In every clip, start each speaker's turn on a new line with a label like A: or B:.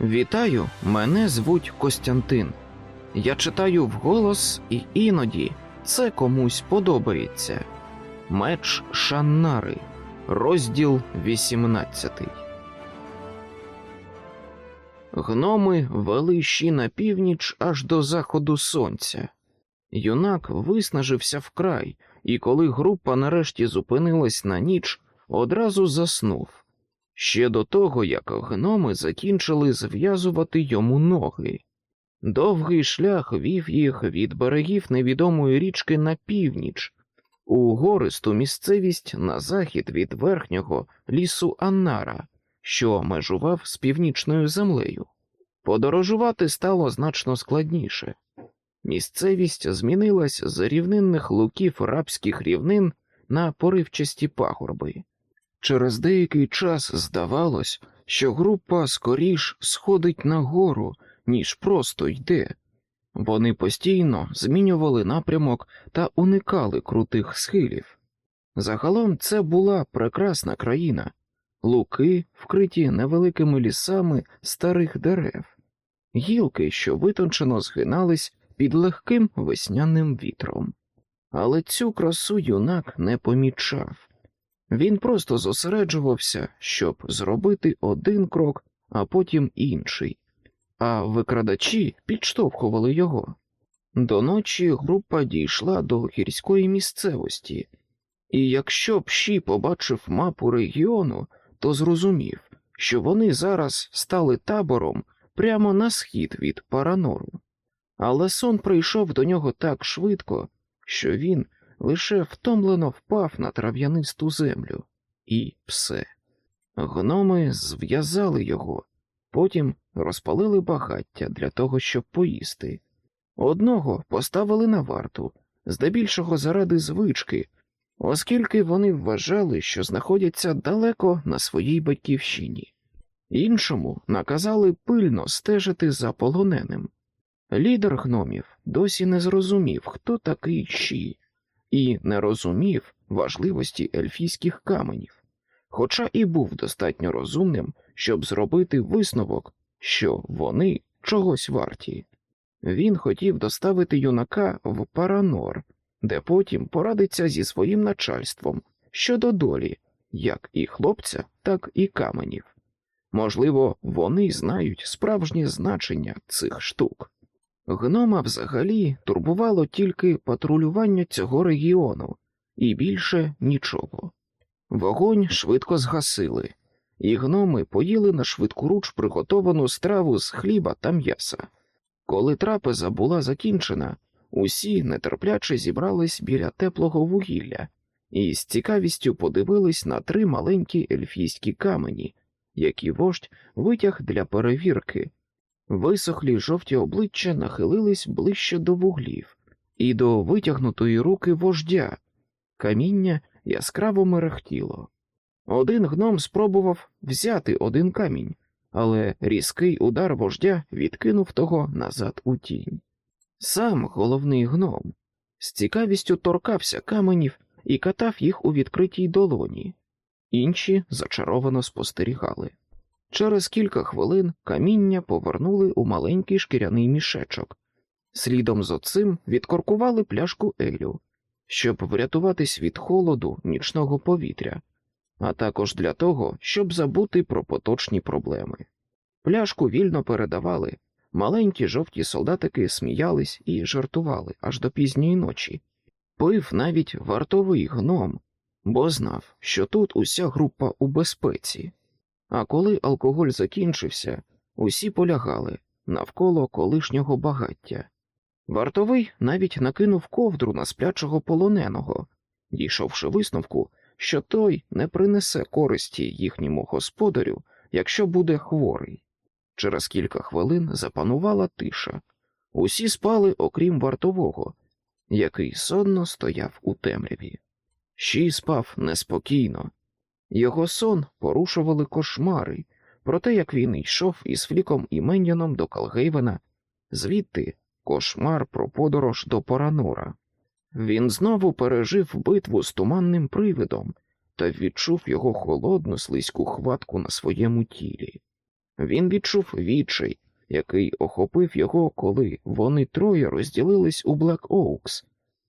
A: Вітаю, мене звуть Костянтин. Я читаю вголос, і іноді це комусь подобається. Меч Шаннари, розділ 18. Гноми вели щі на північ аж до заходу сонця. Юнак виснажився вкрай, і коли група нарешті зупинилась на ніч, одразу заснув. Ще до того, як гноми закінчили зв'язувати йому ноги. Довгий шлях вів їх від берегів невідомої річки на північ, у гористу місцевість на захід від верхнього лісу Аннара, що межував з північною землею. Подорожувати стало значно складніше. Місцевість змінилась з рівнинних луків рабських рівнин на поривчасті пагорби. Через деякий час здавалось, що група скоріш сходить на гору, ніж просто йде. Вони постійно змінювали напрямок та уникали крутих схилів. Загалом це була прекрасна країна, луки, вкриті невеликими лісами старих дерев, гілки, що витончено згинались під легким весняним вітром. Але цю красу юнак не помічав. Він просто зосереджувався, щоб зробити один крок, а потім інший, а викрадачі підштовхували його. До ночі група дійшла до гірської місцевості, і якщо б Ші побачив мапу регіону, то зрозумів, що вони зараз стали табором прямо на схід від Паранору. Але сон прийшов до нього так швидко, що він лише втомлено впав на трав'янисту землю, і все. Гноми зв'язали його, потім розпалили багаття для того, щоб поїсти. Одного поставили на варту, здебільшого заради звички, оскільки вони вважали, що знаходяться далеко на своїй батьківщині. Іншому наказали пильно стежити за полоненим. Лідер гномів досі не зрозумів, хто такий Щі, і не розумів важливості ельфійських каменів, хоча і був достатньо розумним, щоб зробити висновок, що вони чогось варті. Він хотів доставити юнака в Паранор, де потім порадиться зі своїм начальством щодо долі, як і хлопця, так і каменів. Можливо, вони знають справжнє значення цих штук. Гнома взагалі турбувало тільки патрулювання цього регіону, і більше нічого. Вогонь швидко згасили, і гноми поїли на швидкоруч приготовану страву з хліба та м'яса. Коли трапеза була закінчена, усі нетерпляче зібрались біля теплого вугілля і з цікавістю подивились на три маленькі ельфійські камені, які вождь витяг для перевірки. Висохлі жовті обличчя нахилились ближче до вуглів і до витягнутої руки вождя. Каміння яскраво мерехтіло. Один гном спробував взяти один камінь, але різкий удар вождя відкинув того назад у тінь. Сам головний гном з цікавістю торкався каменів і катав їх у відкритій долоні, інші зачаровано спостерігали. Через кілька хвилин каміння повернули у маленький шкіряний мішечок. Слідом з оцим відкоркували пляшку Елю, щоб врятуватись від холоду нічного повітря, а також для того, щоб забути про поточні проблеми. Пляшку вільно передавали, маленькі жовті солдатики сміялись і жартували аж до пізньої ночі. Пив навіть вартовий гном, бо знав, що тут уся група у безпеці. А коли алкоголь закінчився, усі полягали навколо колишнього багаття. Вартовий навіть накинув ковдру на сплячого полоненого, дійшовши висновку, що той не принесе користі їхньому господарю, якщо буде хворий. Через кілька хвилин запанувала тиша. Усі спали, окрім вартового, який сонно стояв у темряві. Щій спав неспокійно. Його сон порушували кошмари про те, як він йшов із Фліком і Меньяном до Калгейвена, звідти кошмар про подорож до Поранора. Він знову пережив битву з туманним привидом та відчув його холодну слизьку хватку на своєму тілі. Він відчув відчай, який охопив його, коли вони троє розділились у Блек Оукс.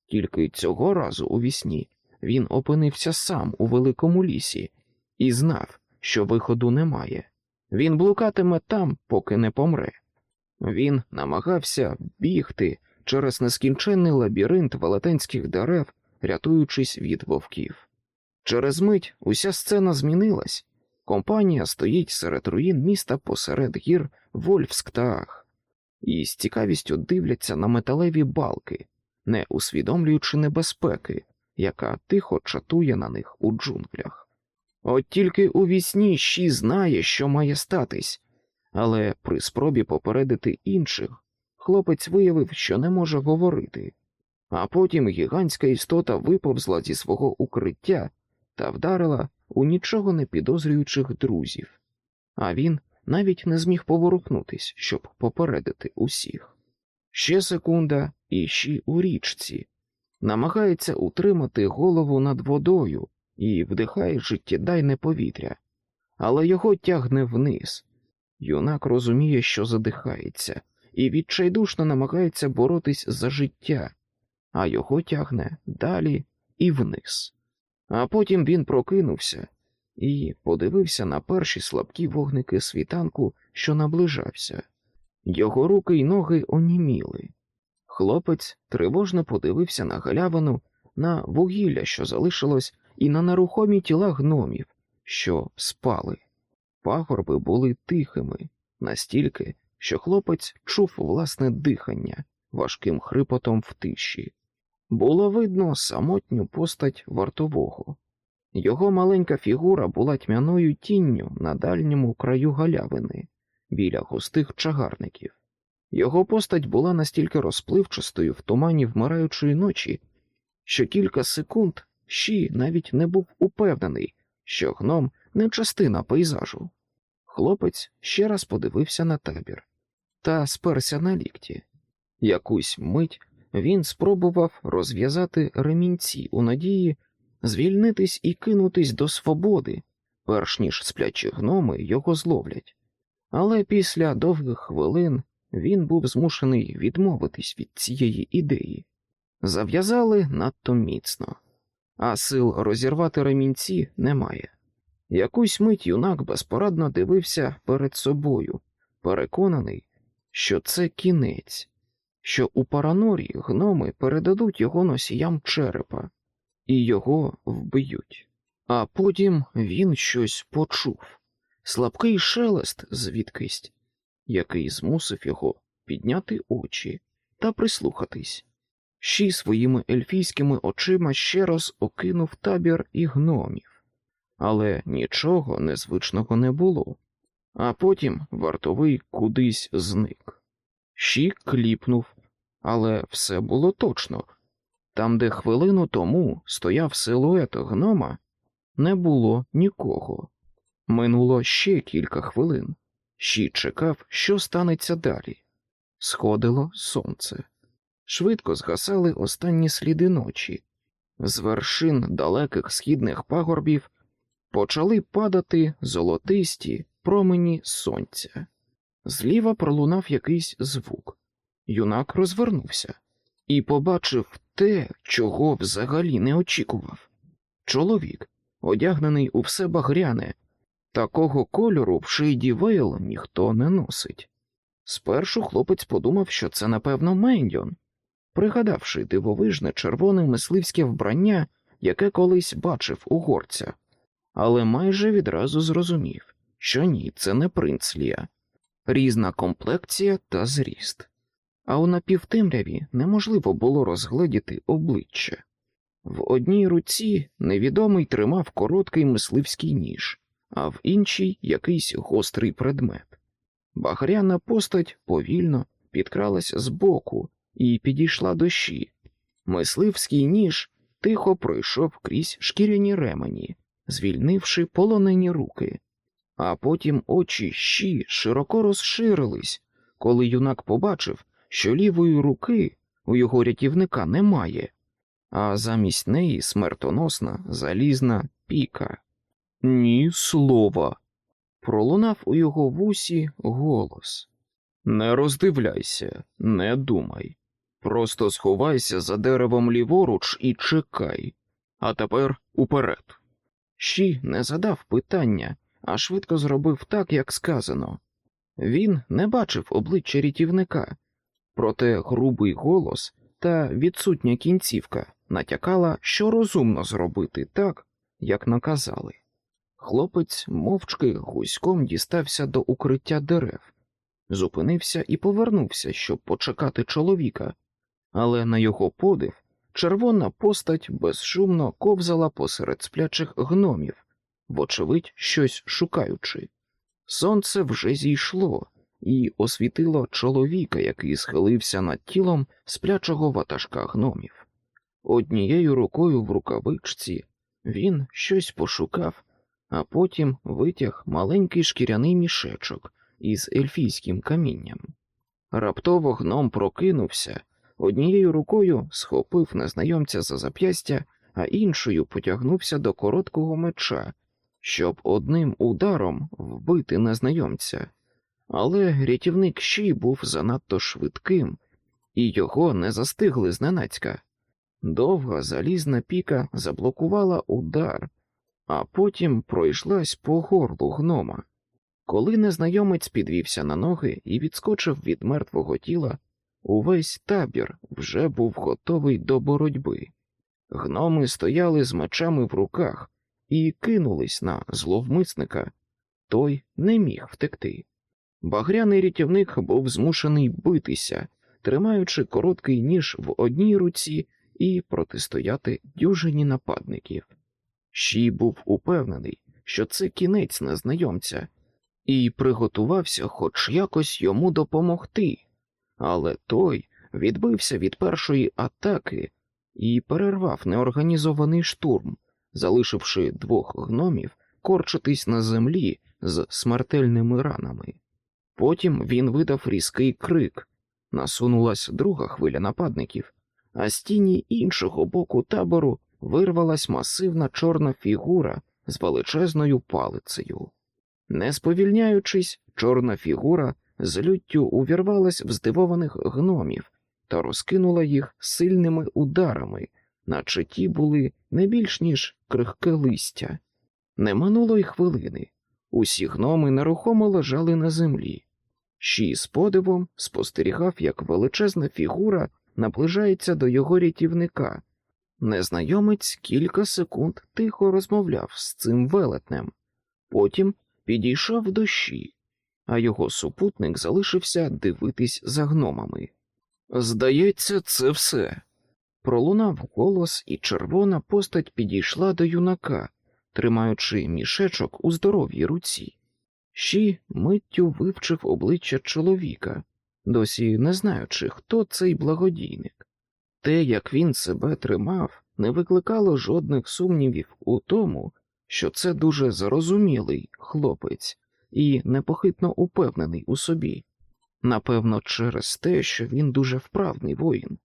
A: Тільки цього разу у вісні він опинився сам у великому лісі і знав, що виходу немає. Він блукатиме там, поки не помре. Він намагався бігти через нескінченний лабіринт велетенських дерев, рятуючись від вовків. Через мить уся сцена змінилась. Компанія стоїть серед руїн міста посеред гір Вольфсктаах і з цікавістю дивляться на металеві балки, не усвідомлюючи небезпеки, яка тихо чатує на них у джунглях. От тільки у вісні щі знає, що має статись, але при спробі попередити інших хлопець виявив, що не може говорити, а потім гігантська істота виповзла зі свого укриття та вдарила у нічого не підозрюючих друзів, а він навіть не зміг поворухнутись, щоб попередити усіх. Ще секунда, і ще у річці намагається утримати голову над водою і вдихає життєдайне повітря, але його тягне вниз. Юнак розуміє, що задихається, і відчайдушно намагається боротись за життя, а його тягне далі і вниз. А потім він прокинувся і подивився на перші слабкі вогники світанку, що наближався. Його руки й ноги оніміли. Хлопець тривожно подивився на галявину, на вугілля, що залишилось, і на нерухомі тіла гномів, що спали. Пагорби були тихими, настільки, що хлопець чув власне дихання важким хрипотом в тиші. Було видно самотню постать вартового. Його маленька фігура була тьмяною тінню на дальньому краю галявини, біля густих чагарників. Його постать була настільки розпливчастою в тумані вмираючої ночі, що кілька секунд Щі навіть не був упевнений, що гном не частина пейзажу. Хлопець ще раз подивився на табір та сперся на лікті. Якусь мить він спробував розв'язати ремінці у надії звільнитись і кинутись до свободи, перш ніж сплячі гноми його зловлять. Але після довгих хвилин він був змушений відмовитись від цієї ідеї. Зав'язали надто міцно, а сил розірвати ремінці немає. Якусь мить юнак безпорадно дивився перед собою, переконаний, що це кінець, що у паранорі гноми передадуть його носіям черепа і його вб'ють. А потім він щось почув слабкий шелест звідкись, який змусив його підняти очі та прислухатись. Щі своїми ельфійськими очима ще раз окинув табір і гномів, але нічого незвичного не було. А потім вартовий кудись зник. Щі кліпнув, але все було точно. Там, де хвилину тому стояв силует гнома, не було нікого. Минуло ще кілька хвилин. Щі чекав, що станеться далі. Сходило сонце. Швидко згасали останні сліди ночі. З вершин далеких східних пагорбів почали падати золотисті промені сонця. Зліва пролунав якийсь звук. Юнак розвернувся і побачив те, чого взагалі не очікував. Чоловік, одягнений у все багряне, такого кольору в Шейді Вейл ніхто не носить. Спершу хлопець подумав, що це, напевно, Мендьон, пригадавши дивовижне червоне мисливське вбрання, яке колись бачив у горця, але майже відразу зрозумів, що ні, це не принц Лія, різна комплекція та зріст а у напівтемряві неможливо було розгледіти обличчя. В одній руці невідомий тримав короткий мисливський ніж, а в іншій якийсь гострий предмет. Багряна постать повільно підкралась збоку і підійшла до щі. Мисливський ніж тихо пройшов крізь шкіряні ремені, звільнивши полонені руки, а потім очі щі широко розширились, коли юнак побачив, що лівої руки у його рятівника немає, а замість неї смертоносна залізна піка. Ні слова, Пролунав у його вусі голос. Не роздивляйся, не думай. Просто сховайся за деревом ліворуч і чекай, а тепер уперед. Щі не задав питання, а швидко зробив так, як сказано. Він не бачив обличчя рятівника, проте грубий голос та відсутня кінцівка натякала, що розумно зробити так, як наказали. Хлопець мовчки гуськом дістався до укриття дерев, зупинився і повернувся, щоб почекати чоловіка, але на його подив червона постать безшумно ковзала посеред сплячих гномів, вочевидь, щось шукаючи. Сонце вже зійшло і освітило чоловіка, який схилився над тілом сплячого ватажка гномів. Однією рукою в рукавичці він щось пошукав, а потім витяг маленький шкіряний мішечок із ельфійським камінням. Раптово гном прокинувся, однією рукою схопив незнайомця за зап'ястя, а іншою потягнувся до короткого меча, щоб одним ударом вбити незнайомця. Але рятівник щій був занадто швидким, і його не застигли зненацька. Довга залізна піка заблокувала удар, а потім пройшлась по горлу гнома. Коли незнайомець підвівся на ноги і відскочив від мертвого тіла, увесь табір вже був готовий до боротьби. Гноми стояли з мечами в руках і кинулись на зловмисника, той не міг втекти. Багряний рятівник був змушений битися, тримаючи короткий ніж в одній руці і протистояти дюжині нападників. Щій був упевнений, що це кінець незнайомця, і приготувався хоч якось йому допомогти, але той відбився від першої атаки і перервав неорганізований штурм, залишивши двох гномів корчитись на землі з смертельними ранами. Потім він видав різкий крик, насунулась друга хвиля нападників, а з тіні іншого боку табору вирвалась масивна чорна фігура з величезною палицею. Не сповільняючись, чорна фігура з люттю увірвалась в здивованих гномів та розкинула їх сильними ударами, наче ті були не більш ніж крихке листя. Не минуло й хвилини. Усі гноми нерухомо лежали на землі. Щі з подивом спостерігав, як величезна фігура наближається до його рятівника. Незнайомець кілька секунд тихо розмовляв з цим велетнем, потім підійшов до щі, а його супутник залишився дивитись за гномами. Здається, це все. Пролунав голос, і червона постать підійшла до юнака, тримаючи мішечок у здоровій руці. Щі миттю вивчив обличчя чоловіка, досі не знаючи, хто цей благодійник. Те, як він себе тримав, не викликало жодних сумнівів у тому, що це дуже зарозумілий хлопець і непохитно упевнений у собі, напевно, через те, що він дуже вправний воїн.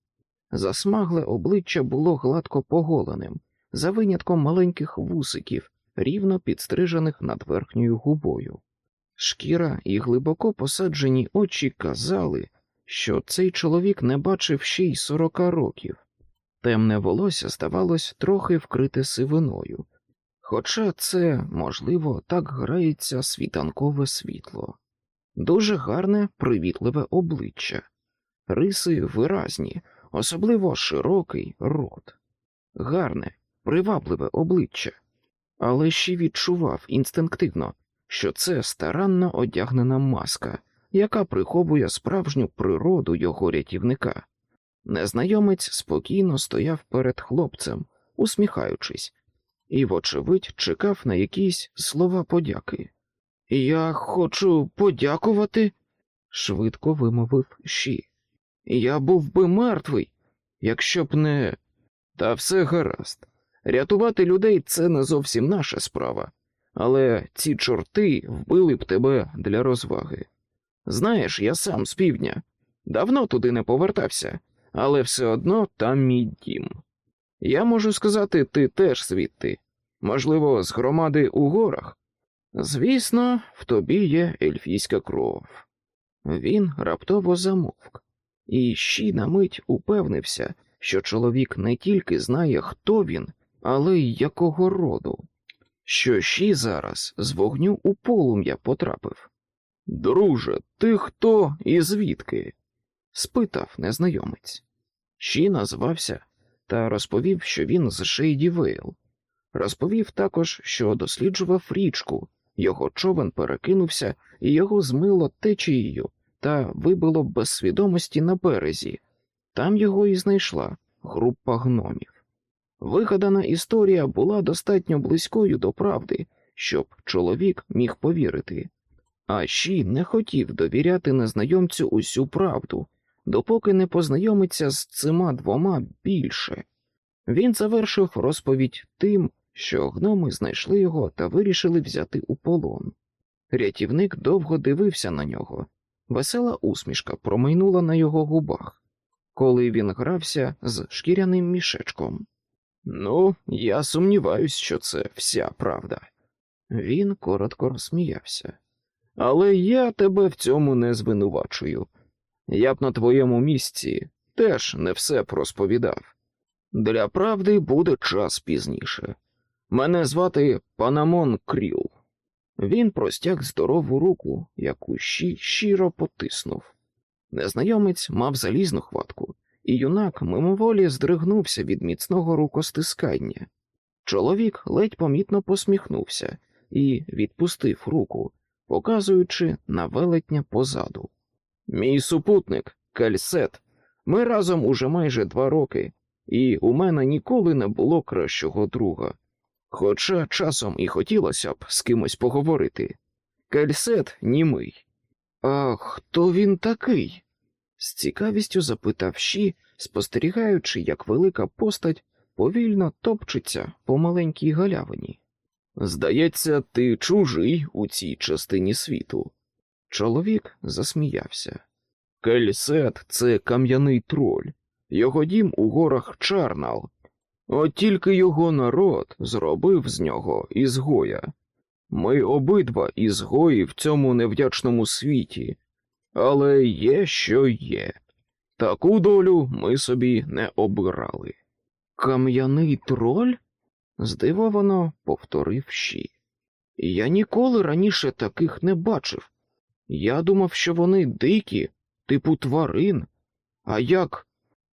A: Засмагле обличчя було гладко поголеним, за винятком маленьких вусиків, рівно підстрижених над верхньою губою. Шкіра і глибоко посаджені очі казали, що цей чоловік не бачив ще й сорока років. Темне волосся здавалось трохи вкрите сивиною, хоча це, можливо, так грається світанкове світло. Дуже гарне, привітливе обличчя, риси виразні, особливо широкий рот, гарне, привабливе обличчя, але ще відчував інстинктивно, що це старанно одягнена маска, яка приховує справжню природу його рятівника. Незнайомець спокійно стояв перед хлопцем, усміхаючись, і, вочевидь, чекав на якісь слова подяки. Я хочу подякувати, швидко вимовив Щі. Я був би мертвий, якщо б не. Та все гаразд. Рятувати людей це не зовсім наша справа, але ці чорти вбили б тебе для розваги. Знаєш, я сам з півдня, давно туди не повертався, але все одно там мій дім. Я можу сказати, ти теж звідти, можливо, з громади у горах. Звісно, в тобі є ельфійська кров. Він раптово замовк, і щі на мить упевнився, що чоловік не тільки знає, хто він, але й якого роду, що щі зараз з вогню у полум'я потрапив. Друже, ти хто і звідки? спитав незнайомець. Щі назвався та розповів, що він з Шейді Вейл. Розповів також, що досліджував річку, його човен перекинувся і його змило течією та вибило без свідомості на березі. Там його і знайшла група гномів. Вигадана історія була достатньо близькою до правди, щоб чоловік міг повірити, а Ші не хотів довіряти незнайомцю усю правду, допоки не познайомиться з цими двома більше. Він завершив розповідь тим, що гноми знайшли його та вирішили взяти у полон. Рятівник довго дивився на нього. Весела усмішка промайнула на його губах, коли він грався з шкіряним мішечком. Ну, я сумніваюсь, що це вся правда. Він коротко розсміявся. Але я тебе в цьому не звинувачую. Я б на твоєму місці теж не все просповідав. Для правди буде час пізніше. Мене звати Панамон Кріл. Він простяг здорову руку, яку щі щиро потиснув. Незнайомець мав залізну хватку, і юнак мимоволі здригнувся від міцного рукостискання. Чоловік ледь помітно посміхнувся і відпустив руку, показуючи на велетня позаду. Мій супутник, Кальсет, ми разом уже майже два роки, і у мене ніколи не було кращого друга. Хоча часом і хотілося б з кимось поговорити. Кальсет німий. А хто він такий? з цікавістю запитав Ші, спостерігаючи, як велика постать повільно топчеться по маленькій галявині. Здається, ти чужий у цій частині світу. Чоловік засміявся. Кельсет це кам'яний троль, його дім у горах Чарнал. От тільки його народ зробив з нього ізгоя. Ми обидва ізгої в цьому невдячному світі, але є, що є. Таку долю ми собі не обирали. Кам'яний троль? Здивовано повторив Ші. Я ніколи раніше таких не бачив. Я думав, що вони дикі, типу тварин. А як?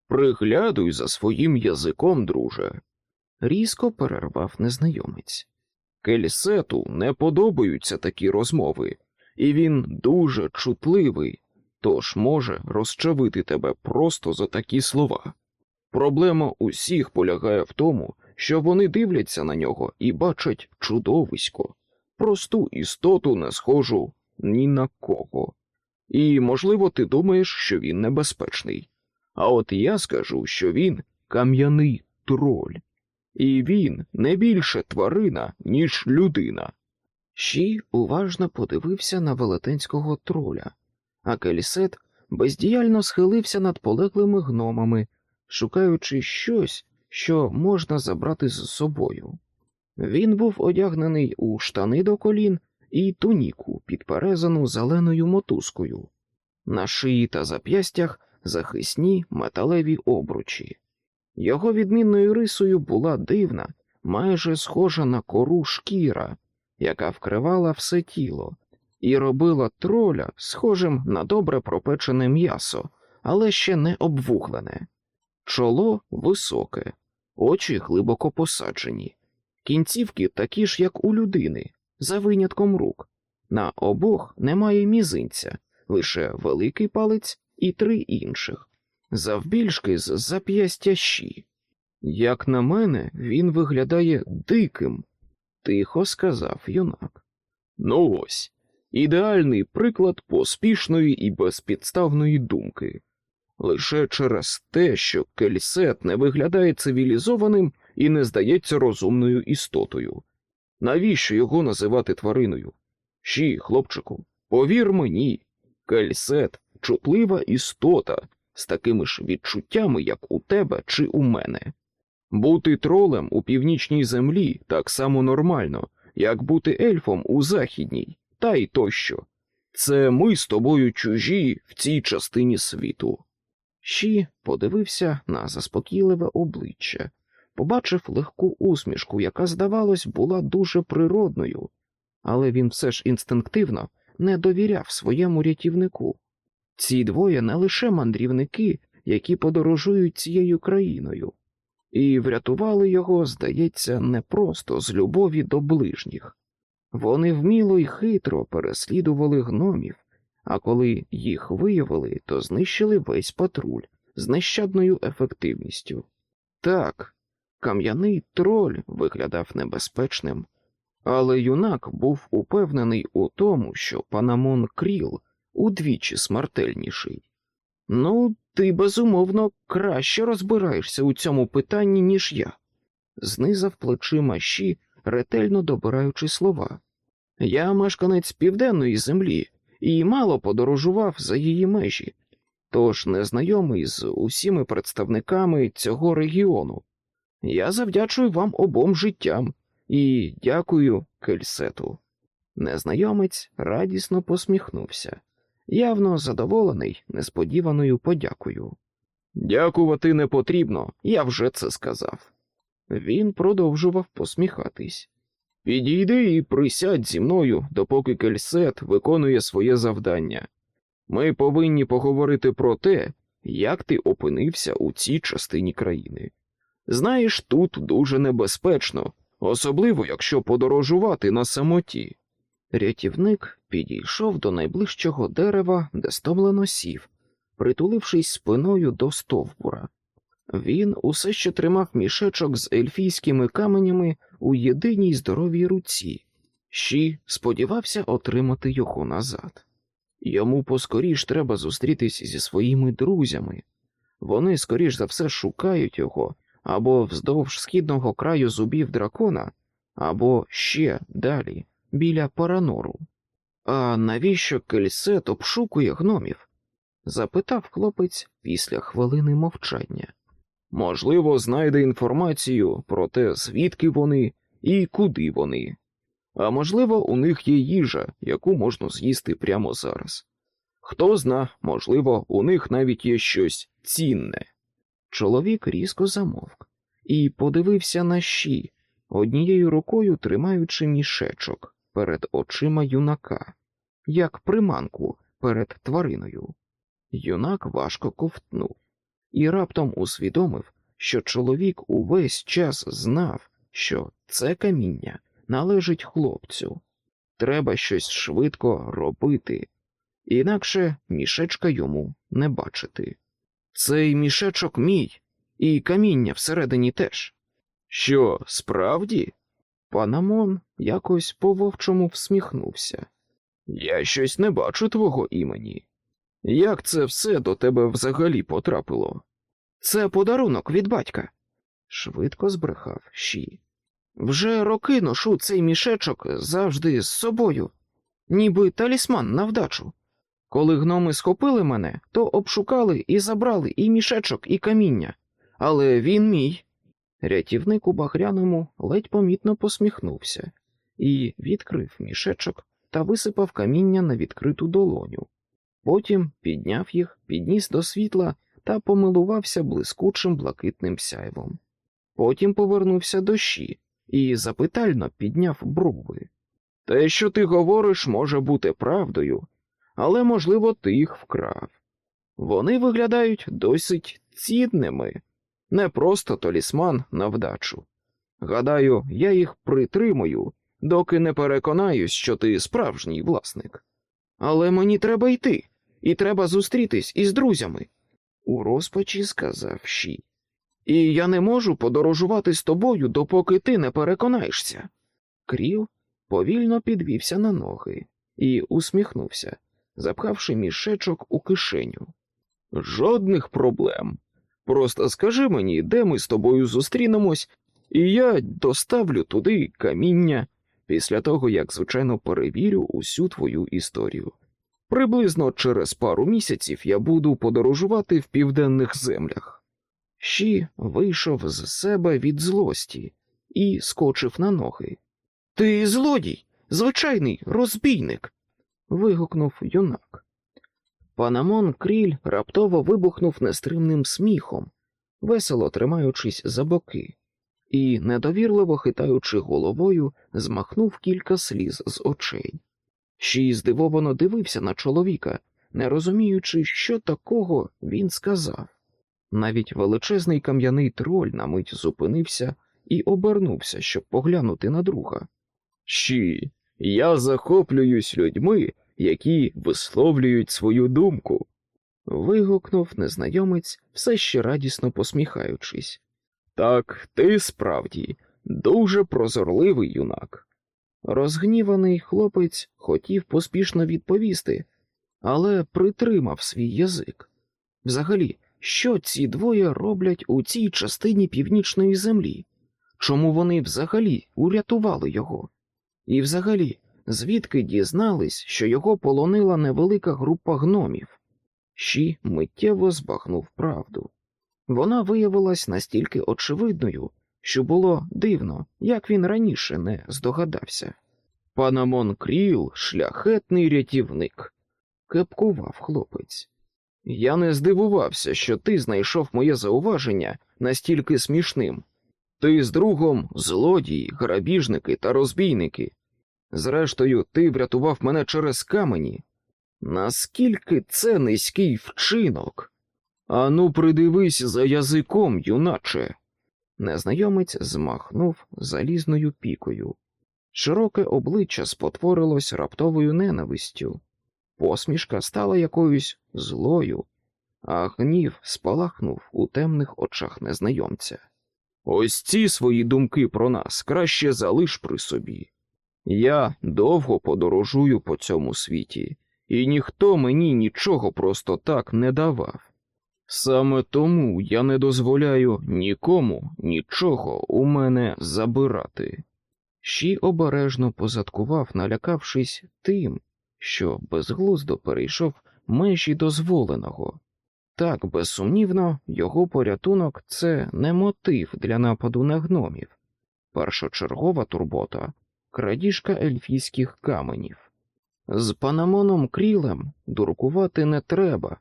A: Приглядуй за своїм язиком, друже. Різко перервав незнайомець. Кельсету не подобаються такі розмови, і він дуже чутливий, тож може розчавити тебе просто за такі слова. Проблема усіх полягає в тому, що вони дивляться на нього і бачать чудовисько, просту істоту не схожу ні на кого. І, можливо, ти думаєш, що він небезпечний. А от я скажу, що він кам'яний троль, і він не більше тварина, ніж людина. Ші уважно подивився на велетенського троля, а Келісет бездіяльно схилився над полеглими гномами, шукаючи щось, що можна забрати з собою. Він був одягнений у штани до колін і туніку, підперезану зеленою мотузкою, на шиї та зап'ястях захисні металеві обручі. Його відмінною рисою була дивна, майже схожа на кору шкіра, яка вкривала все тіло, і робила троля схожим на добре пропечене м'ясо, але ще не обвуглене. Чоло високе, очі глибоко посаджені, кінцівки такі ж, як у людини, за винятком рук. На обох немає мізинця, лише великий палець і три інших, завбільшки з зап'ястя щі. Як на мене, він виглядає диким, тихо сказав юнак. Ну ось, ідеальний приклад поспішної і безпідставної думки. Лише через те, що Кельсет не виглядає цивілізованим і не здається розумною істотою. Навіщо його називати твариною? Щі, хлопчику, повір мені, Кельсет чутлива істота з такими ж відчуттями, як у тебе чи у мене. Бути тролем у північній землі так само нормально, як бути ельфом у західній, та й тощо. Це ми з тобою чужі в цій частині світу. Щі подивився на заспокійливе обличчя, побачив легку усмішку, яка, здавалось, була дуже природною, але він все ж інстинктивно не довіряв своєму рятівнику. Ці двоє не лише мандрівники, які подорожують цією країною, і врятували його, здається, не просто з любові до ближніх. Вони вміло й хитро переслідували гномів, а коли їх виявили, то знищили весь патруль з нещадною ефективністю. Так, кам'яний троль виглядав небезпечним, але юнак був упевнений у тому, що панамон Кріл удвічі смертельніший. Ну, ти безумовно краще розбираєшся у цьому питанні, ніж я, знизав плечима щі, ретельно добираючи слова. Я мешканець південної землі і мало подорожував за її межі, тож незнайомий з усіми представниками цього регіону. Я завдячую вам обом життям і дякую Кельсету. Незнайомець радісно посміхнувся, явно задоволений несподіваною подякою. Дякувати не потрібно, я вже це сказав. Він продовжував посміхатись. Підійди і присядь зі мною, допоки Кельсет виконує своє завдання. Ми повинні поговорити про те, як ти опинився у цій частині країни. Знаєш, тут дуже небезпечно, особливо якщо подорожувати на самоті. Рятівник підійшов до найближчого дерева, де стомлено сів, притулившись спиною до стовбура. Він усе ще тримав мішечок з ельфійськими каменями у єдиній здоровій руці, Щі сподівався отримати його назад. Йому поскоріш треба зустрітись зі своїми друзями. Вони, скоріш за все, шукають його або вздовж східного краю зубів дракона, або ще далі, біля Паранору. А навіщо Кельсет обшукує гномів? запитав хлопець після хвилини мовчання. Можливо, знайде інформацію про те, звідки вони і куди вони. А можливо, у них є їжа, яку можна з'їсти прямо зараз. Хто зна, можливо, у них навіть є щось цінне. Чоловік різко замовк і подивився на щі, однією рукою тримаючи мішечок перед очима юнака, як приманку перед твариною. Юнак важко ковтнув і раптом усвідомив, що чоловік увесь час знав, що це каміння належить хлопцю. Треба щось швидко робити, інакше мішечка йому не бачити. Цей мішечок мій, і каміння всередині теж. Що, справді? Панамон якось по вовчому всміхнувся. Я щось не бачу твого імені. Як це все до тебе взагалі потрапило? Це подарунок від батька, швидко збрехав Ші. Вже роки ношу цей мішечок завжди з собою, ніби талісман на вдачу. Коли гноми схопили мене, то обшукали і забрали і мішечок, і каміння, але він мій. Рятівник у багряному ледь помітно посміхнувся і відкрив мішечок та висипав каміння на відкриту долоню. Потім підняв їх, підніс до світла та помилувався блискучим блакитним сяйвом. Потім повернувся до щі і запитально підняв брови. Те, що ти говориш, може бути правдою, але, можливо, ти їх вкрав. Вони виглядають досить цінними, не просто талісман на вдачу. Гадаю, я їх притримую, доки не переконаюсь, що ти справжній власник. Але мені треба йти, і треба зустрітись із друзями, у розпачі сказав Ші. І я не можу подорожувати з тобою, допоки ти не переконаєшся. Кріл повільно підвівся на ноги і усміхнувся, запхавши мішечок у кишеню. Жодних проблем. Просто скажи мені, де ми з тобою зустрінемось, і я доставлю туди каміння після того, як, звичайно, перевірю усю твою історію. Приблизно через пару місяців я буду подорожувати в південних землях. Щі вийшов з себе від злості і скочив на ноги. Ти злодій, звичайний розбійник. вигукнув юнак. Панамон кріль раптово вибухнув нестримним сміхом, весело тримаючись за боки, і, недовірливо хитаючи головою, змахнув кілька сліз з очей. Ще здивовано дивився на чоловіка, не розуміючи, що такого він сказав. Навіть величезний кам'яний троль на мить зупинився і обернувся, щоб поглянути на друга. Щі, я захоплююсь людьми, які висловлюють свою думку. вигукнув незнайомець, все ще радісно посміхаючись. Так, ти справді дуже прозорливий юнак. Розгніваний хлопець хотів поспішно відповісти, але притримав свій язик. Взагалі, що ці двоє роблять у цій частині північної землі? Чому вони взагалі урятували його? І взагалі, звідки дізнались, що його полонила невелика група гномів? Щі миттєво збагнув правду. Вона виявилась настільки очевидною, що було дивно, як він раніше не здогадався. Панамон Кріл шляхетний рятівник, кепкував хлопець. Я не здивувався, що ти знайшов моє зауваження настільки смішним. Ти з другом злодії, грабіжники та розбійники. Зрештою, ти врятував мене через камені. Наскільки це низький вчинок? Ану, придивись за язиком, юначе. Незнайомець змахнув залізною пікою. Широке обличчя спотворилось раптовою ненавистю, посмішка стала якоюсь злою, а гнів спалахнув у темних очах незнайомця. Ось ці свої думки про нас краще залиш при собі. Я довго подорожую по цьому світі, і ніхто мені нічого просто так не давав. Саме тому я не дозволяю нікому нічого у мене забирати. Щі обережно позадкував, налякавшись тим, що безглуздо перейшов межі дозволеного. Так, безсумнівно, його порятунок це не мотив для нападу на гномів, першочергова турбота крадіжка ельфійських каменів. З панамоном крілем дуркувати не треба,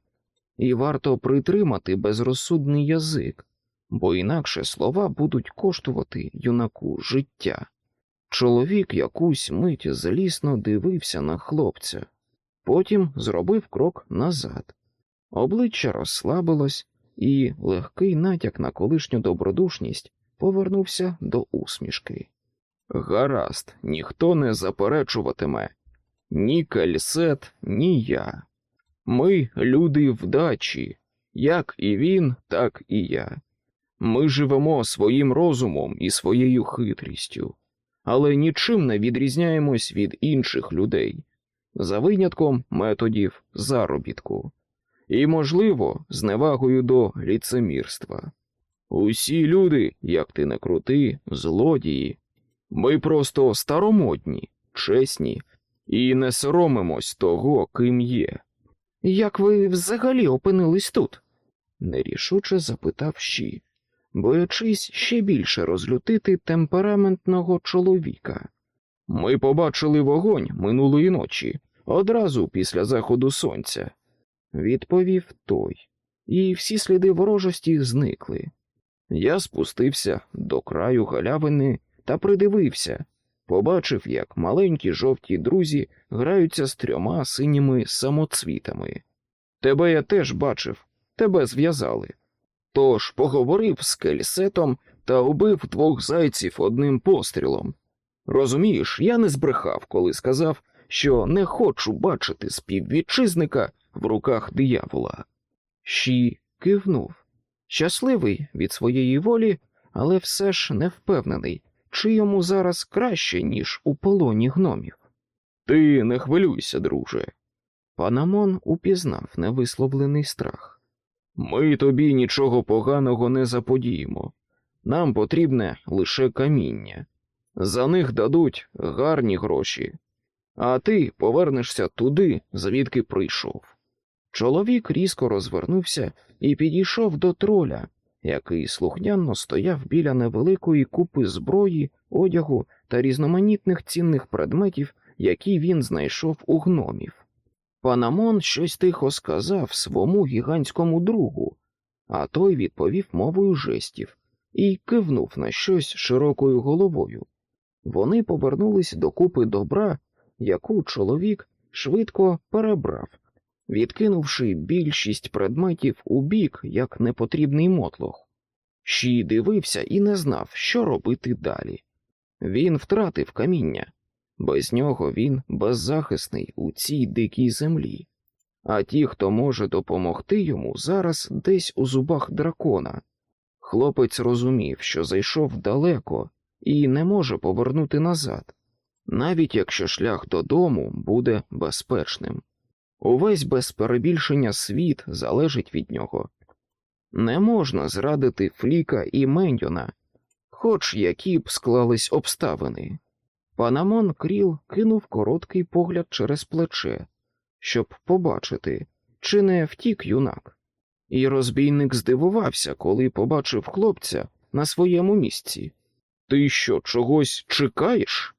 A: і варто притримати безрозсудний язик, бо інакше слова будуть коштувати юнаку життя. Чоловік якусь мить злісно дивився на хлопця, потім зробив крок назад. Обличчя розслабилось, і легкий натяк на колишню добродушність повернувся до усмішки. Гаразд, ніхто не заперечуватиме ні кальсет, ні я. Ми люди вдачі, як і він, так і я. Ми живемо своїм розумом і своєю хитрістю, але нічим не відрізняємось від інших людей, за винятком методів заробітку і, можливо, зневагою до ліцемірства. Усі люди, як ти не крути, злодії. Ми просто старомодні, чесні і не соромимось того, ким є. Як ви взагалі опинились тут? нерішуче запитав Щі, боячись ще більше розлютити темпераментного чоловіка. Ми побачили вогонь минулої ночі, одразу після заходу сонця, відповів той, і всі сліди ворожості зникли. Я спустився до краю галявини та придивився, побачив, як маленькі жовті друзі граються з трьома синіми самоцвітами. Тебе я теж бачив, тебе зв'язали. Тож поговорив з кельсетом та убив двох зайців одним пострілом. Розумієш, я не збрехав, коли сказав, що не хочу бачити співвітчизника в руках диявола. Щі кивнув, щасливий від своєї волі, але все ж не впевнений, чи йому зараз краще, ніж у полоні гномів. Ти не хвилюйся, друже. Панамон упізнав невисловлений страх. Ми тобі нічого поганого не заподіємо. Нам потрібне лише каміння. За них дадуть гарні гроші, а ти повернешся туди, звідки прийшов. Чоловік різко розвернувся і підійшов до троля, який слухняно стояв біля невеликої купи зброї, одягу та різноманітних цінних предметів, які він знайшов у гномів. Панамон щось тихо сказав своєму гігантському другу, а той відповів мовою жестів і кивнув на щось широкою головою. Вони повернулись до купи добра, яку чоловік швидко перебрав, відкинувши більшість предметів у бік, як непотрібний мотлох. Щі дивився і не знав, що робити далі. Він втратив каміння, без нього він беззахисний у цій дикій землі, а ті, хто може допомогти йому, зараз десь у зубах дракона. Хлопець розумів, що зайшов далеко і не може повернути назад, навіть якщо шлях додому буде безпечним. Увесь без перебільшення світ залежить від нього. Не можна зрадити Фліка і Мендьона, хоч які б склались обставини. Панамон Кріл кинув короткий погляд через плече, щоб побачити, чи не втік юнак. І розбійник здивувався, коли побачив хлопця на своєму місці. Ти що, чогось чекаєш?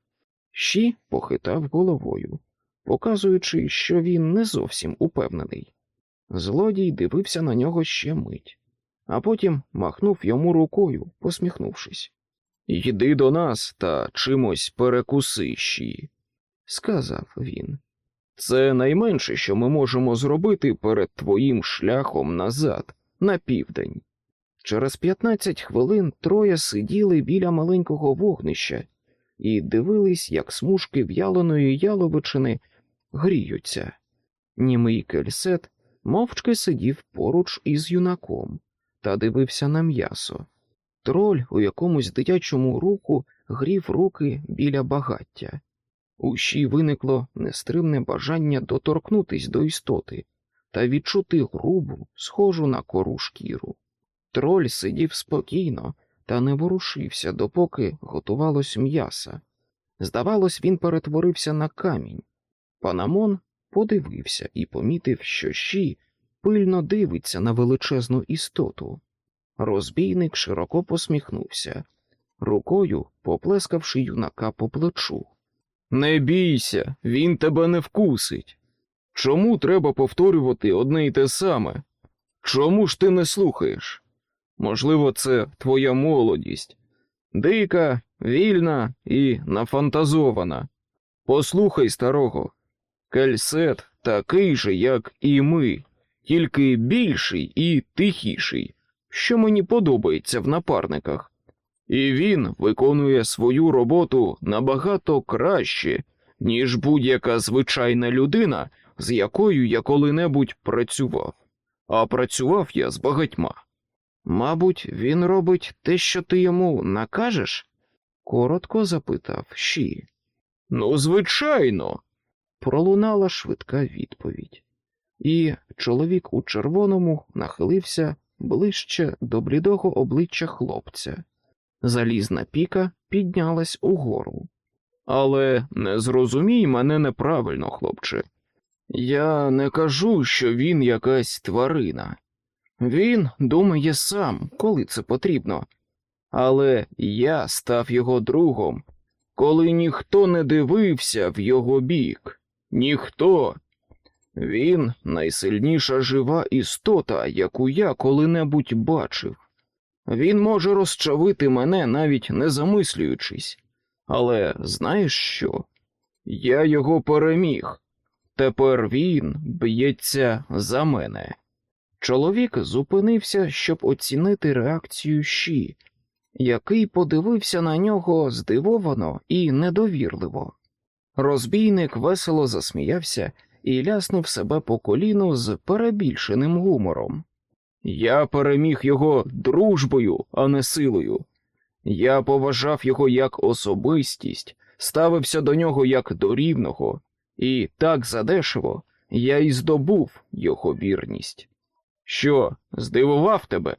A: Щі похитав головою, показуючи, що він не зовсім упевнений. Злодій дивився на нього ще мить, а потім махнув йому рукою, посміхнувшись. Йди до нас та чимось перекуси щі, сказав він. Це найменше, що ми можемо зробити перед твоїм шляхом назад, на південь. Через п'ятнадцять хвилин троє сиділи біля маленького вогнища і дивились, як смужки в'яленої яловичини гріються. Німий кельсет мовчки сидів поруч із юнаком та дивився на м'ясо. Троль у якомусь дитячому руку грів руки біля багаття. У щі виникло нестримне бажання доторкнутись до істоти та відчути грубу, схожу на кору шкіру. Троль сидів спокійно та не ворушився, допоки готувалось м'яса. Здавалось, він перетворився на камінь. Панамон подивився і помітив, що щі пильно дивиться на величезну істоту. Розбійник широко посміхнувся, рукою поплескавши юнака по плечу. Не бійся, він тебе не вкусить. Чому треба повторювати одне й те саме? Чому ж ти не слухаєш? Можливо, це твоя молодість, дика, вільна і нафантазована. Послухай старого, кельсет такий же, як і ми, тільки більший і тихіший, що мені подобається в напарниках. І він виконує свою роботу набагато краще, ніж будь-яка звичайна людина, з якою я коли-небудь працював. А працював я з багатьма. Мабуть, він робить те, що ти йому накажеш? коротко запитав Ші. Ну, звичайно, пролунала швидка відповідь, і чоловік у червоному нахилився ближче до блідого обличчя хлопця. Залізна піка піднялась угору. Але не зрозумій мене неправильно, хлопче. Я не кажу, що він якась тварина. Він думає сам, коли це потрібно. Але я став його другом, коли ніхто не дивився в його бік. Ніхто. Він найсильніша жива істота, яку я коли-небудь бачив. Він може розчавити мене, навіть не замислюючись. Але знаєш що? Я його переміг. Тепер він б'ється за мене. Чоловік зупинився, щоб оцінити реакцію щі, який подивився на нього здивовано і недовірливо. Розбійник весело засміявся і ляснув себе по коліну з перебільшеним гумором. Я переміг його дружбою, а не силою. Я поважав його як особистість, ставився до нього як до рівного, і так задешево я і здобув його вірність. Що, здивував тебе?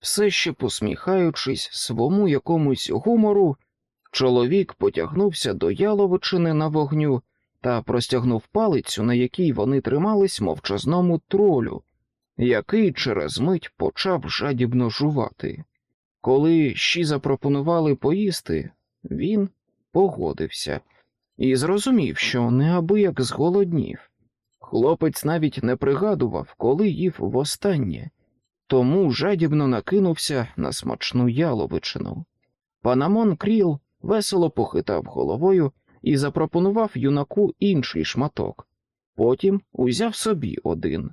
A: Все ще посміхаючись свому якомусь гумору, чоловік потягнувся до яловичини на вогню та простягнув палицю, на якій вони тримались мовчазному тролю, який через мить почав жадібно жувати. Коли щі запропонували поїсти, він погодився і зрозумів, що неабияк зголоднів. Хлопець навіть не пригадував, коли їв востаннє, тому жадібно накинувся на смачну яловичину. Панамон Кріл весело похитав головою і запропонував юнаку інший шматок, потім узяв собі один.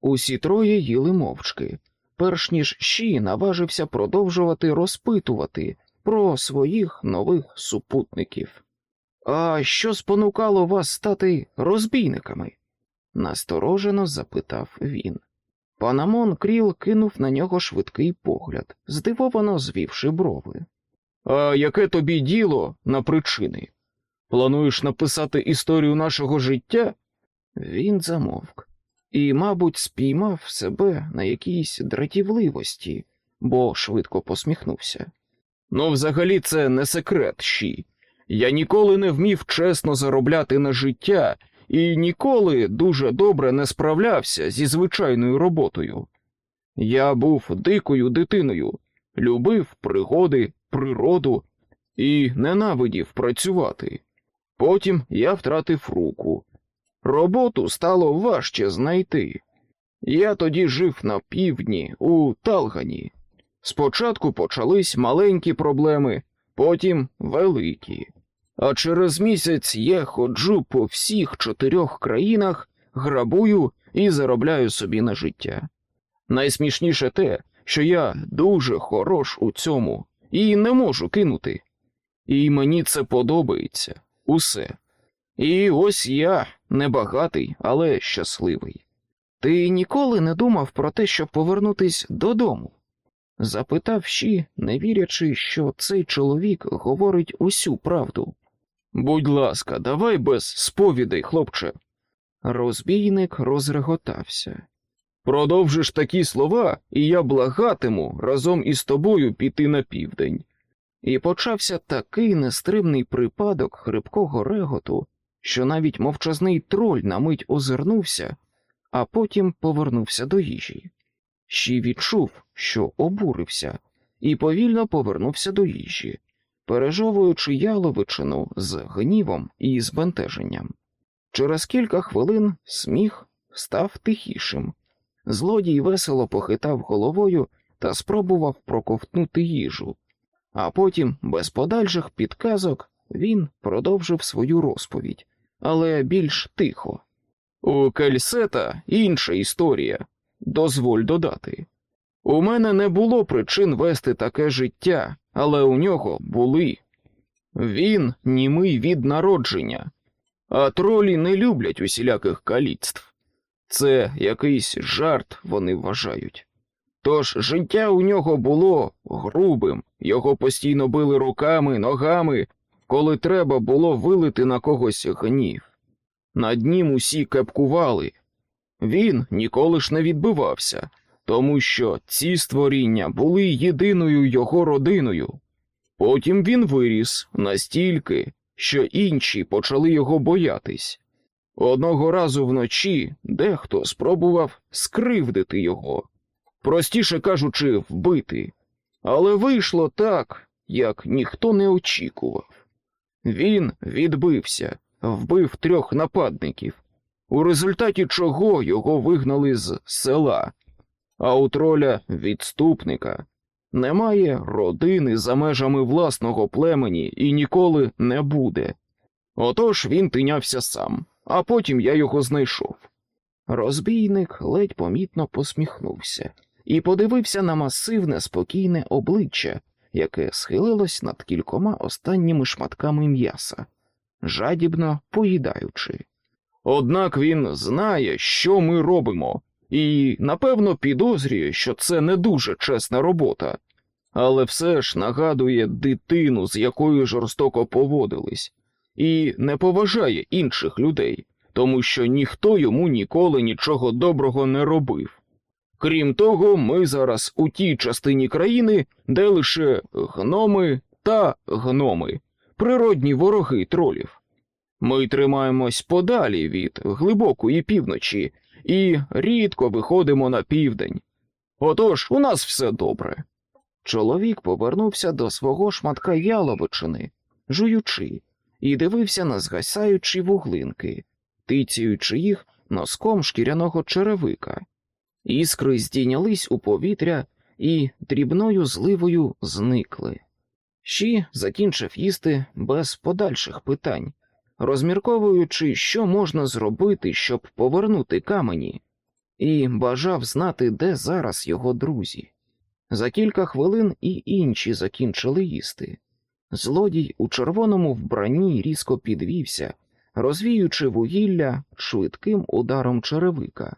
A: Усі троє їли мовчки, перш ніж Ші наважився продовжувати розпитувати про своїх нових супутників. А що спонукало вас стати розбійниками? насторожено запитав він. Панамон Кріл кинув на нього швидкий погляд, здивовано звівши брови. А яке тобі діло на причини? Плануєш написати історію нашого життя? Він замовк і, мабуть, спіймав себе на якійсь дратівливості, бо швидко посміхнувся. Ну, взагалі, це не секрет, щі. Я ніколи не вмів чесно заробляти на життя і ніколи дуже добре не справлявся зі звичайною роботою. Я був дикою дитиною, любив пригоди, природу і ненавидів працювати. Потім я втратив руку. Роботу стало важче знайти. Я тоді жив на півдні, у Талгані. Спочатку почались маленькі проблеми, потім великі. А через місяць я ходжу по всіх чотирьох країнах, грабую і заробляю собі на життя. Найсмішніше те, що я дуже хорош у цьому і не можу кинути. І мені це подобається усе. І ось я небагатий, але щасливий. Ти ніколи не думав про те, щоб повернутись додому? запитав Ші, не вірячи, що цей чоловік говорить усю правду. Будь ласка, давай без сповідей, хлопче. Розбійник розреготався. Продовжиш такі слова, і я благатиму разом із тобою піти на південь. І почався такий нестримний припадок хрипкого реготу, що навіть мовчазний троль на мить озирнувся, а потім повернувся до їжі. Щі відчув, що обурився, і повільно повернувся до їжі, пережовуючи яловичину з гнівом і збентеженням. Через кілька хвилин сміх став тихішим. Злодій весело похитав головою та спробував проковтнути їжу, а потім, без подальших підказок, він продовжив свою розповідь, але більш тихо. У Кельсета інша історія, дозволь додати. У мене не було причин вести таке життя, але у нього були. Він німий від народження, а тролі не люблять усіляких каліцтв. Це якийсь жарт вони вважають. Тож життя у нього було грубим, його постійно били руками, ногами, коли треба було вилити на когось гнів. Над ним усі кепкували. Він ніколи ж не відбивався, тому що ці створіння були єдиною його родиною. Потім він виріс настільки, що інші почали його боятись. Одного разу вночі дехто спробував скривдити його, простіше кажучи, вбити, але вийшло так, як ніхто не очікував. Він відбився, вбив трьох нападників, у результаті чого його вигнали з села, а у троля відступника немає родини за межами власного племені і ніколи не буде. Отож він тинявся сам, а потім я його знайшов. Розбійник ледь помітно посміхнувся і подивився на масивне спокійне обличчя, яке схилилось над кількома останніми шматками м'яса, жадібно поїдаючи. Однак він знає, що ми робимо, і напевно підозрює, що це не дуже чесна робота, але все ж нагадує дитину, з якою жорстоко поводились, і не поважає інших людей, тому що ніхто йому ніколи нічого доброго не робив. Крім того, ми зараз у тій частині країни, де лише гноми та гноми, природні вороги тролів. Ми тримаємось подалі від глибокої півночі і рідко виходимо на південь. Отож, у нас все добре. Чоловік повернувся до свого шматка яловичини, жуючи, і дивився на згасаючі вуглинки, тицяючи їх носком шкіряного черевика. Іскри здійнялись у повітря і дрібною зливою зникли. Щі закінчив їсти без подальших питань, розмірковуючи, що можна зробити, щоб повернути камені, і бажав знати, де зараз його друзі. За кілька хвилин і інші закінчили їсти. Злодій у червоному вбранні різко підвівся, розвіючи вугілля швидким ударом черевика.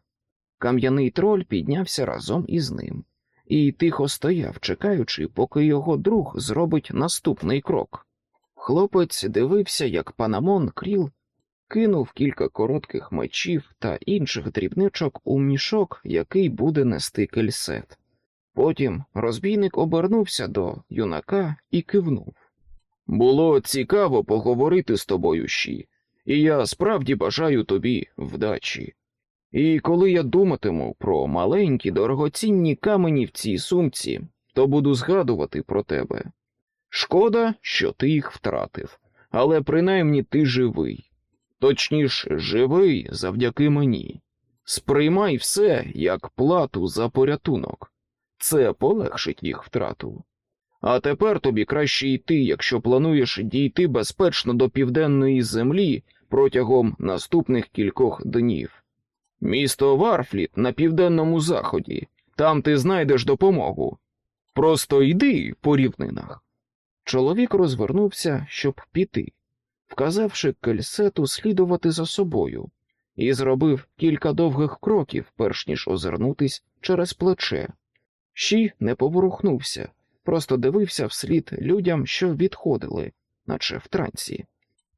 A: Кам'яний троль піднявся разом із ним і тихо стояв, чекаючи, поки його друг зробить наступний крок. Хлопець дивився, як панамон кріл кинув кілька коротких мечів та інших дрібничок у мішок, який буде нести кельсет. Потім розбійник обернувся до юнака і кивнув. Було цікаво поговорити з тобою щі, і я справді бажаю тобі вдачі. І коли я думатиму про маленькі дорогоцінні камені в цій сумці, то буду згадувати про тебе. Шкода, що ти їх втратив, але принаймні ти живий, точніше, живий завдяки мені. Сприймай все як плату за порятунок, це полегшить їх втрату. А тепер тобі краще йти, якщо плануєш дійти безпечно до південної землі протягом наступних кількох днів. Місто Варфліт на південному заході, там ти знайдеш допомогу. Просто йди по рівнинах. Чоловік розвернувся, щоб піти, вказавши кельсету слідувати за собою, і зробив кілька довгих кроків, перш ніж озирнутись через плече. Щі не поворухнувся, просто дивився вслід людям, що відходили, наче в трансі.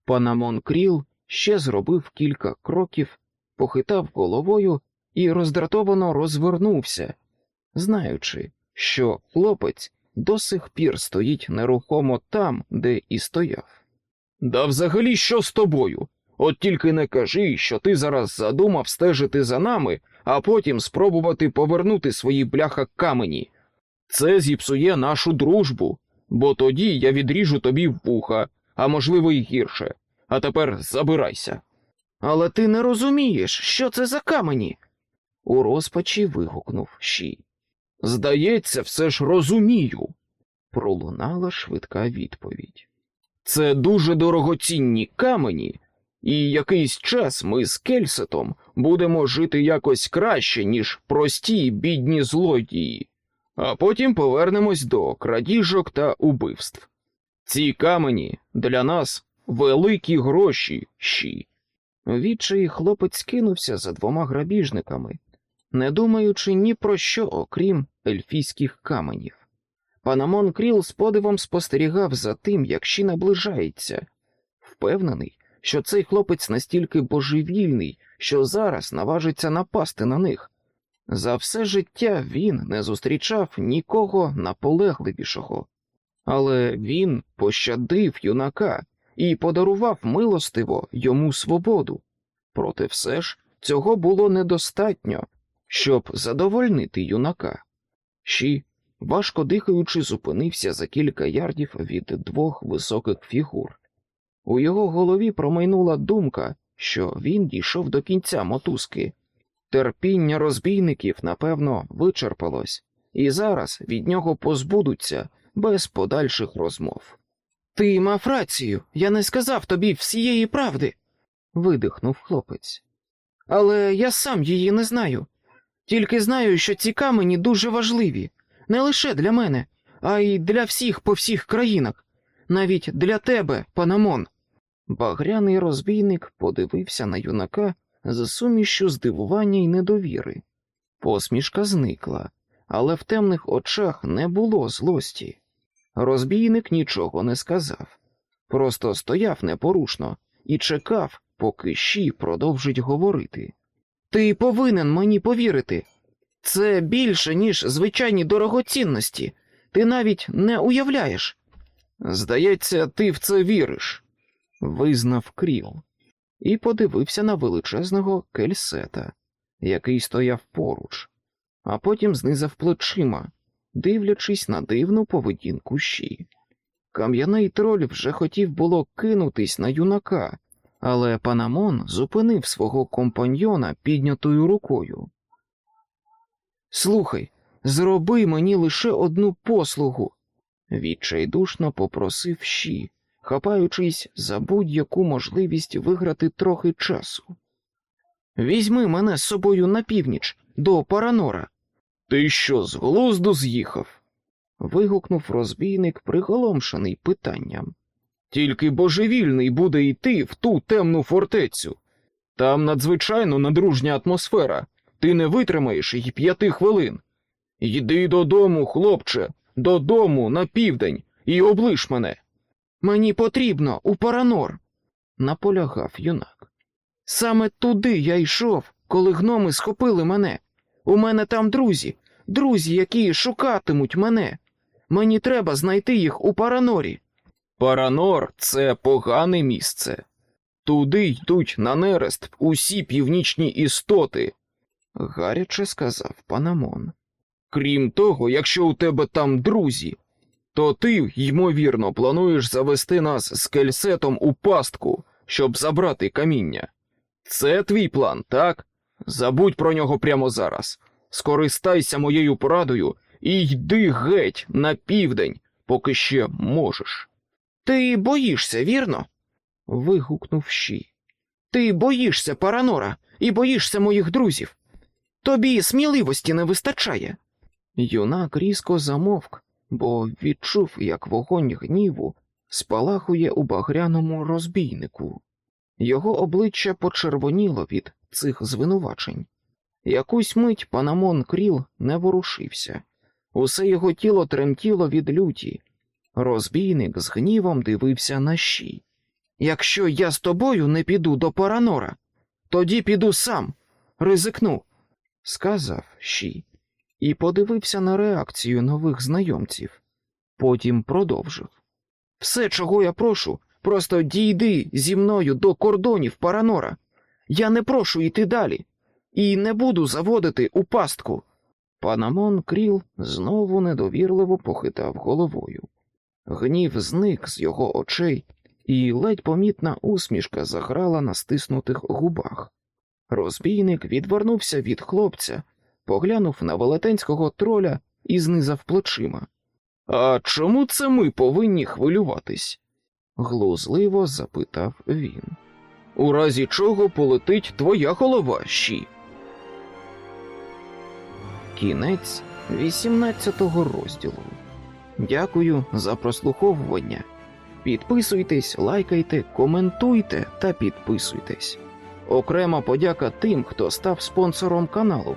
A: Панамон Кріл ще зробив кілька кроків, похитав головою і роздратовано розвернувся, знаючи, що хлопець до сих пір стоїть нерухомо там, де і стояв. Да взагалі що з тобою? От тільки не кажи, що ти зараз задумав стежити за нами, а потім спробувати повернути свої бляха камені. Це зіпсує нашу дружбу, бо тоді я відріжу тобі вуха, а можливо, й гірше. А тепер забирайся. Але ти не розумієш, що це за камені. У розпачі вигукнув Щі. Здається, все ж розумію, пролунала швидка відповідь. Це дуже дорогоцінні камені, і якийсь час ми з Кельсетом будемо жити якось краще, ніж прості бідні злодії, а потім повернемось до крадіжок та убивств. Ці камені для нас великі гроші щі. Відчий хлопець кинувся за двома грабіжниками, не думаючи ні про що, окрім ельфійських каменів. Панамон Кріл з подивом спостерігав за тим, як щі наближається, впевнений, що цей хлопець настільки божевільний, що зараз наважиться напасти на них. За все життя він не зустрічав нікого наполегливішого, але він пощадив юнака і подарував милостиво йому свободу. Проте все ж цього було недостатньо, щоб задовольнити юнака. Щі, важко дихаючи, зупинився за кілька ярдів від двох високих фігур. У його голові промайнула думка, що він дійшов до кінця мотузки. Терпіння розбійників, напевно, вичерпалось, і зараз від нього позбудуться без подальших розмов. Ти мав рацію, я не сказав тобі всієї правди, видихнув хлопець. Але я сам її не знаю. Тільки знаю, що ці камені дуже важливі, не лише для мене, а й для всіх по всіх країнах, навіть для тебе, панамон. Багряний розбійник подивився на юнака з сумішю здивування й недовіри. Посмішка зникла, але в темних очах не було злості. Розбійник нічого не сказав, просто стояв непорушно і чекав, поки щі продовжить говорити. Ти повинен мені повірити. Це більше, ніж звичайні дорогоцінності. Ти навіть не уявляєш. Здається, ти в це віриш, визнав Кріл, і подивився на величезного кельсета, який стояв поруч, а потім знизав плечима, дивлячись на дивну поведінку щі. Кам'яний троль вже хотів було кинутись на юнака, але Панамон зупинив свого компаньйона піднятою рукою. Слухай, зроби мені лише одну послугу, відчайдушно попросив щі, хапаючись за будь-яку можливість виграти трохи часу. Візьми мене з собою на північ, до Паранора. Ти що, з глузду з'їхав? вигукнув розбійник, приголомшений питанням. Тільки божевільний буде йти в ту темну фортецю. Там надзвичайно надружня атмосфера, ти не витримаєш і п'яти хвилин. Йди додому, хлопче, додому на південь і облиш мене. Мені потрібно у Паранор, наполягав юнак. Саме туди я йшов, коли гноми схопили мене. У мене там друзі, друзі, які шукатимуть мене. Мені треба знайти їх у Паранорі. Паранор це погане місце. Туди йдуть на нерест усі північні істоти, гаряче сказав Панамон. Крім того, якщо у тебе там друзі, то ти, ймовірно, плануєш завести нас з кельсетом у пастку, щоб забрати каміння. Це твій план, так? Забудь про нього прямо зараз. Скористайся моєю порадою і йди геть на південь, поки ще можеш. Ти боїшся, вірно? вигукнув Щі. Ти боїшся Паранора і боїшся моїх друзів. Тобі сміливості не вистачає. Юнак різко замовк, бо відчув, як вогонь гніву спалахує у багряному розбійнику. Його обличчя почервоніло від цих звинувачень. Якусь мить Панамон Кріл не ворушився, усе його тіло тремтіло від люті. Розбійник з гнівом дивився на щі. Якщо я з тобою не піду до Паранора, тоді піду сам, ризикну, сказав щі, і подивився на реакцію нових знайомців. Потім продовжив. Все, чого я прошу, просто дійди зі мною до кордонів Паранора. Я не прошу йти далі і не буду заводити у пастку. Панамон Кріл знову недовірливо похитав головою. Гнів зник з його очей, і ледь помітна усмішка заграла на стиснутих губах. Розбійник відвернувся від хлопця, поглянув на велетенського троля і знизав плечима. А чому це ми повинні хвилюватись? глузливо запитав він. У разі чого полетить твоя голова щі. Кінець 18 розділу. Дякую за прослуховування. Підписуйтесь, лайкайте, коментуйте та підписуйтесь. Окрема подяка тим, хто став спонсором каналу.